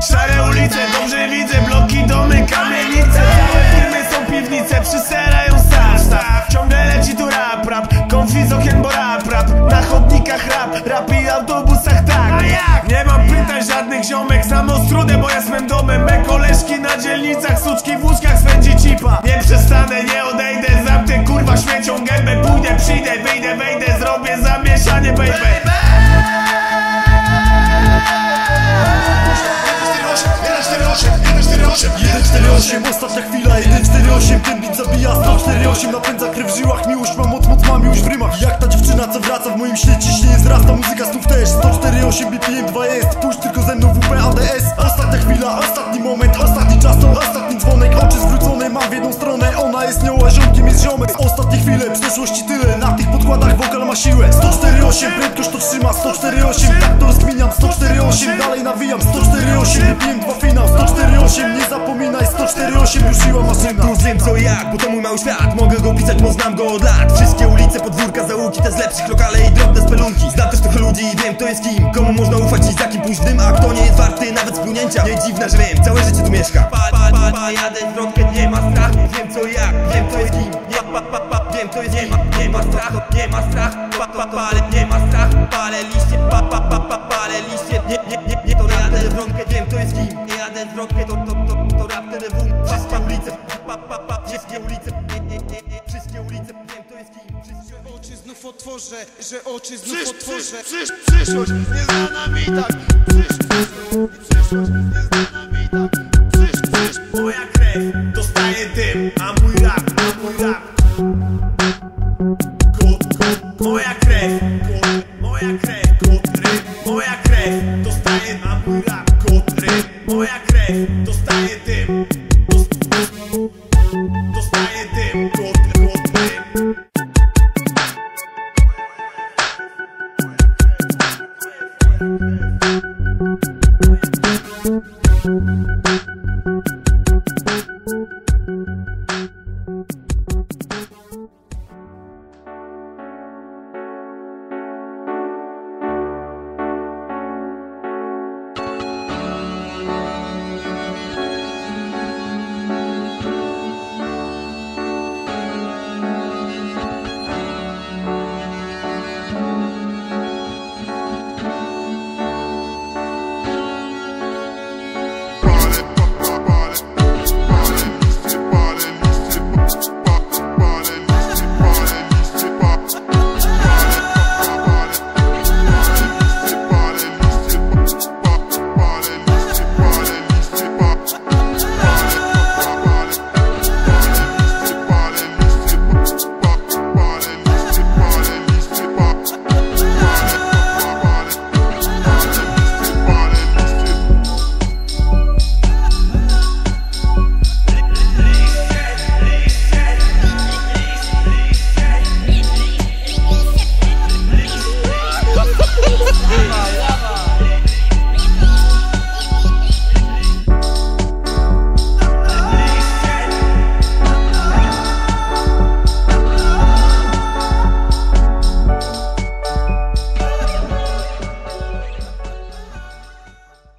Szare ulice, dobrze widzę Bloki, domy, kamienice. Całe firmy są piwnice Przyserają staw, Ciągle leci tu rap, rap. Konfi z okien, bo rap, rap. Na chodnikach rap Rap i autobusach tak. A jak? Nie mam pytań żadnych ziomek Znam ostrudę, bo ja swym domem. Me koleżki na dzielnicach Suczki w łóżkach swędzi cipa. Nie przestanę, nie odejdę Zamknę kurwa śmiecią gębę. Pójdę, przyjdę, wyjdę, wejdę Zrobię zamieszanie, baby 148, ostatnia chwila 148, ten beat zabija 148, napędza krew w żyłach Miłość mam od moc, mam już w rymach. Jak ta dziewczyna co wraca w moim śnie ciśnie wzrasta Muzyka znów też 148 BPM 2 jest Pójdź tylko ze mną WP ADS Ostatnia chwila, ostatni moment, ostatni czas to ostatni dzwonek. Oczy zwrócone mam w jedną stronę Ona jest nią, a ziomkiem jest ziomek. Ostatnie chwile, przeszłości Na tych podkładach wokal ma siłę. 148, prędkość to trzyma 148, tak to rozkminiam 148, dalej nawijam. 148, BPM 2 finał 148, nie zapominaj. 148, już siła maszyna Tu wiem co i jak, bo to mój mały świat. Mogę go pisać, bo znam go od lat. Wszystkie ulice, podwórka, zaułki, te z lepszych lokale i drobne spelunki. Znam też trochę ludzi i wiem kto jest kim. Komu można ufać i za kim pójść w dym A kto nie jest warty nawet splunięcia Nie dziwne, że wiem, całe życie tu mieszka. Pa, pa, pa, pa, jadę zwrotkę, nie ma strachu. Wiem co jak, wiem kto jest kim wiem jest nie ma, nie ma strachu Nie ma strachu, pa, pa, palę, nie ma strachu Palę liście, pa, pa, pa, pa, palę liście Nie, nie, nie, nie, to jadę zwrotkę, wiem kto jest kim Nie jadę zwrotkę, to, to, to, to rap TDW Wszystkie ulice, pa, pa, pa, wszystkie ulice Nie, nie, nie, nie, wszystkie ulice, wiem kto jest kim Wszystkie Oczy znów otworzę, że oczy znów Przysz, otworzę przysz, przysz, przyszłość nie znana mi tak